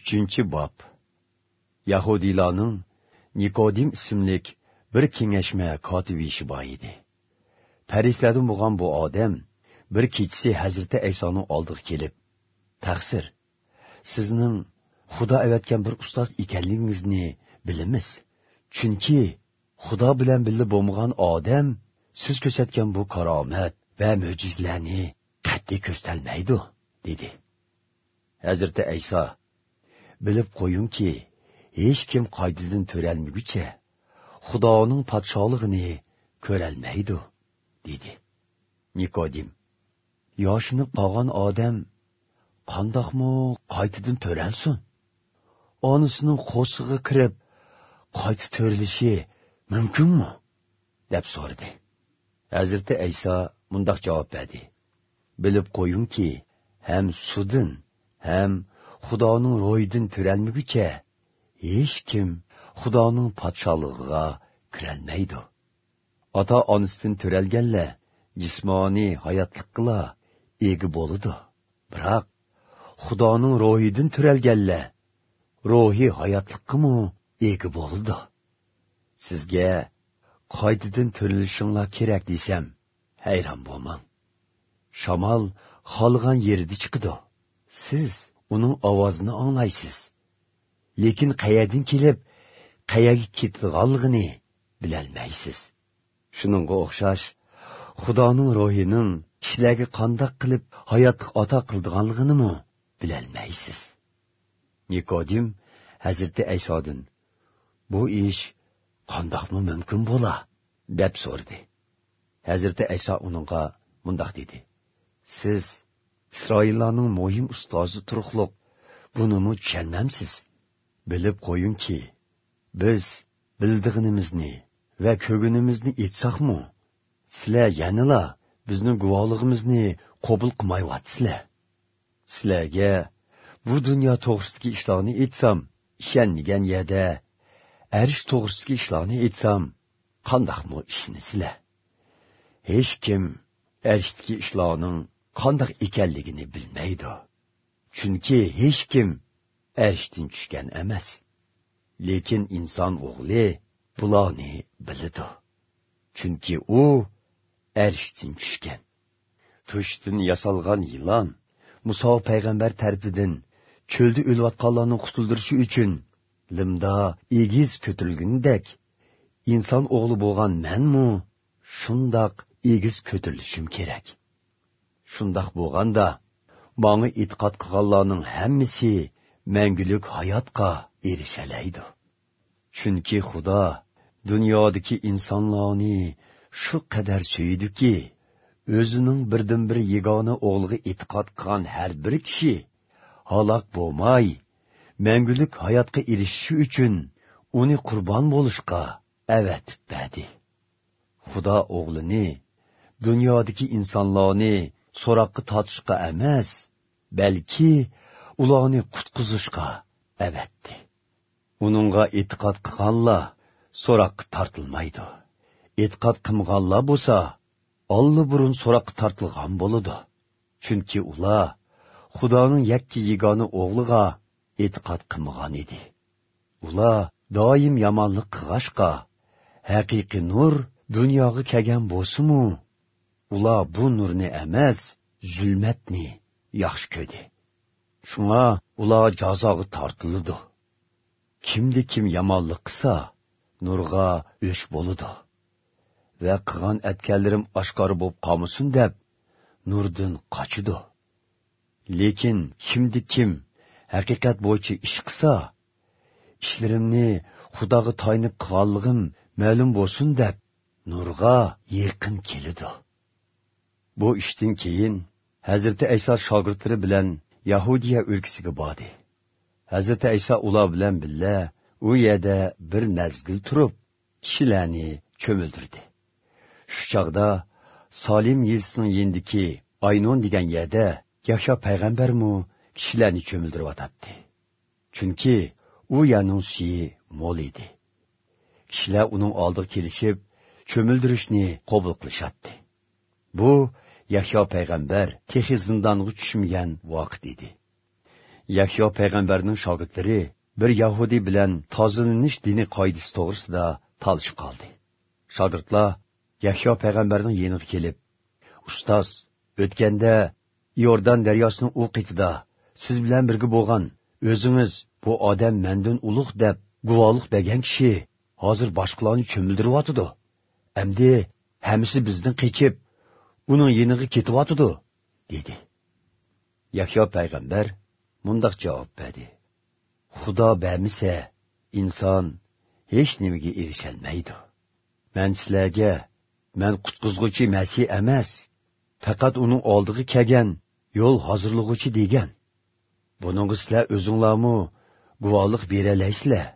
uchinchi bob. Yahudiylarning nikodim ismlik bir kengashma kotibi ishi bor edi. Farislardan bo'lgan bu odam bir kechasi hazrati aysoning oldiga kelib taqsir sizning xudo avatgan bir ustoz ekanligingizni bilamiz. Chunki xudo bilan birga bo'lmagan odam siz ko'rsatgan bu karomat va mo'jizlarni qat'iy ko'rsatolmaydi dedi. Hazrati ayso bilib qo'yingki hech kim qoidadan to'ralmaguncha xudoning podsholig'ini ko'rolmaydi dedi. Nikodim yoshinib qolgan odam qandoqmi qaytadan to'ralsin? Onisining qo'shig'i kirib qayta to'rilishi mumkinmi? deb so'radi. Hazrati ayso mundoq javob berdi. Bilib qo'yingki ham sudin ham xudoning ro'yidan to'ralmaguncha hech kim xudoning podsholig'iga kirolmaydi. Ota onasidan to'ralganlar jismoniy hayotliqqa ega bo'ladi. Biroq xudoning ro'yidan to'ralganlar ruhiy hayotliqqimi ega bo'ldi sizga qaytadan to'rilishinglar kerak desam hayron bo'lmang. Shamol xohlagan yerida chiqidi siz uning ovozini anglaysiz lekin qayerdan kelib qayerga ketganligini bilolmaysiz. Shuningga o'xshash xudoning ruhining kishilarga qandoq qilib hayotlik ato qildiganligini bilolmaysiz. Nikodim hazrati aysodin bu ish qandoqmi mumkin bo'la? deb so'rdi hazrati ayso uningga mundoq dedi. Siz isroillarning muhim ustozi turuqliq bunimi tushunmamsiz bilib qo'yingki biz bildig'inimizni va ko'ginimizni aytsaqmi sizlar yanila bizning guvohligimizni qabul qilmayyapsizlar sizlarga bu dunyo to'g'risidagi ishlarni aytsam ishonmagan yerda arish to'g'risidagi ishlarni aytsam qandoqmi ishonisizlar hech kim arishdagi ishlarning qandoq ekanligini bilmaydi. Chunki hech kim arshdan tushgan emas. Lekin inson o'g'li bularni biladi. Chunki u arshdan tushgan. Tushdan yasalgan yilon muso payg'ambar tarafidan cho'lda o'layotganlarni qutuldirishi uchun limda egiz ko'tarilgundek inson o'g'li bo'lgan manmu shundoq egiz ko'tarilishim kerak. Shundoq bo'lganda manga e'tiqod qilganlarning hammasi mangulik hayotga erishalaydi. Chunki xudo dunyodagi insonlarni shu qadar suydiki o'zining birdan bir yagona o'g'liga e'tiqod qilgan har bir kishi halok bo'lmay mangulik hayotga erishishi uchun uni qurbon bo'lishga avatib berdi xudo o'g'lini dunyodagi insonlarni so'roqqa tortishga emas balki ularni qutqizishga avatdi. Uningga e'tiqod qilganlar so'roqqa tortilmaydi. E'tiqod qilmaganlar bo'lsa olli burun so'roqqa tortilgan bo'ladi. Chunki ular xudoning yakki yagona o'g'liga e'tiqod qilmagan edi. Ular doim yomonlik qilg'ashqa haqiqiy nur dunyoga kelgan bo'lsimu ular bu nurni emas zulmatni yaxshi ko'rdi. Shunga ular jazoga tortiladi kimdi kim yomonlik qilsa nurga o'sh bo'ludi va qilgan atkanlarim oshkor bo'lib qolmasin deb nurdan qochidi lekin kimdi kim haqiqat bo'yicha ish qilsa ishlarimni xudoga toynib qilganligim ma'lum bo'lsin deb nurga yaqin keladi bu ishdan keyin hazrati ayso shogirdlari bilan yahudiya o'lkasiga bordi. Hazrati ayso ular bilan birga u yerda bir mazgil turib kishilarni cho'mildirdi shu chog'da solim yilsining yendiki aynon degan yerda yahyo payg'ambarmu kishilarni cho'mildiryotadi chunki u yerning suyi mo'l edi. Kishilar uning oldiga kelishib cho'mildirishni qabul qilishadi. Bu yahyo payg'ambar texi zindonga tushmagan vaqt edi. Yahyo payg'ambarning shogirdlari bir yahudiy bilan tozalanish dini qoidasi to'g'risida talishib qoldi. Shogirdlar yahyo payg'ambarning yeniga kelib ustoz o'tganda iordan daryosining u qitida siz bilan birga bo'lgan o'zingiz bu odam mandan ulug' deb guvohlik bergan kishi hozir boshqalarni cho'mildiryotidi amdi hammasi bizdan qechib uning yeniga ketyotidi dedi yahyo payg'ambar mundoq javob berdi xudo bamisa inson hech nimaga erisholmaydi man sizlarga man qutqizg'uchi masih emas faqat uning oldiga kelgan yo'l hozirlig'uchi degan buningga sizlar o'zinglarmi guvohlik beralaysizlar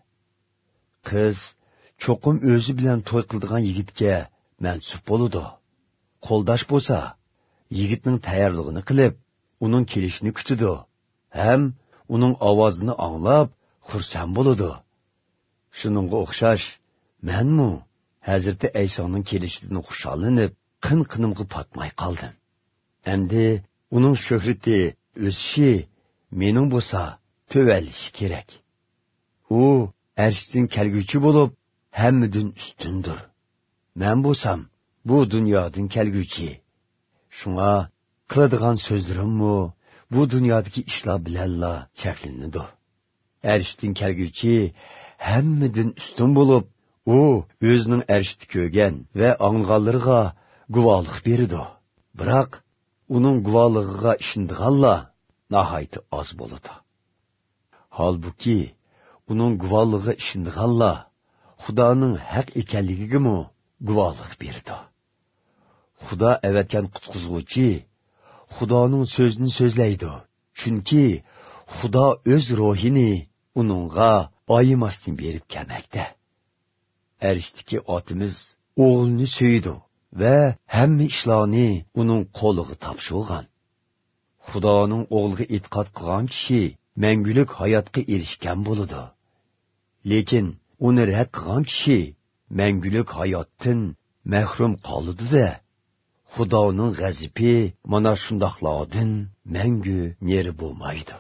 qiz cho'qim o'zi bilan to'y qildigan yigitga mansub bo'ludi qo'ldosh bo'lsa yigitning tayyorlig'ini qilib uning kelishini kutidi ham uning ovozini anglab xursand bo'ludi. Shuningga o'xshash manmu hazrati aysoning kelishidan xushallanib qin qinimga patmay qoldim. Endi uning shuhrati o'sishi mening bo'lsa tövəllishi kerak. U arshdan kelguvchi bo'lib hammadan ustundir. Man bo'lsam bu dunyodan kelguchi. Shunga qiladigan so'zlarimmi bu dunyodagi ishlar bilanla cheklanadi arshdan kelguchi hammadan ustun bo'lib u o'zining arishni ko'rgan va anglaganlariga guvohlik beradi. Biroq uning guvohligiga ishindiganlar nihoyat oz bo'ladi. Holbuki uning guvohligiga ishindiganlar xudoning haq ekanligigami guvohlik berdi xudo avatgan qutqizg'uvchi xudoning so'zini so'zlaydi. Chunki xudo o'z ruhini uningga oyimasdan berib kelmoqda arishdiki otimiz o'g'lini suydi va hamma ishlarni uning qo'liga topshirgan. Xudoning o'g'liga e'tiqod qilgan kishi mangulik hayotga erishgan bo'ladi. Lekin uni rad qilgan kishi mangulik hayotdan mahrum qoladi-da. Xudoning g'azibi mana shundoqlardan mangu neri bo'lmaydi.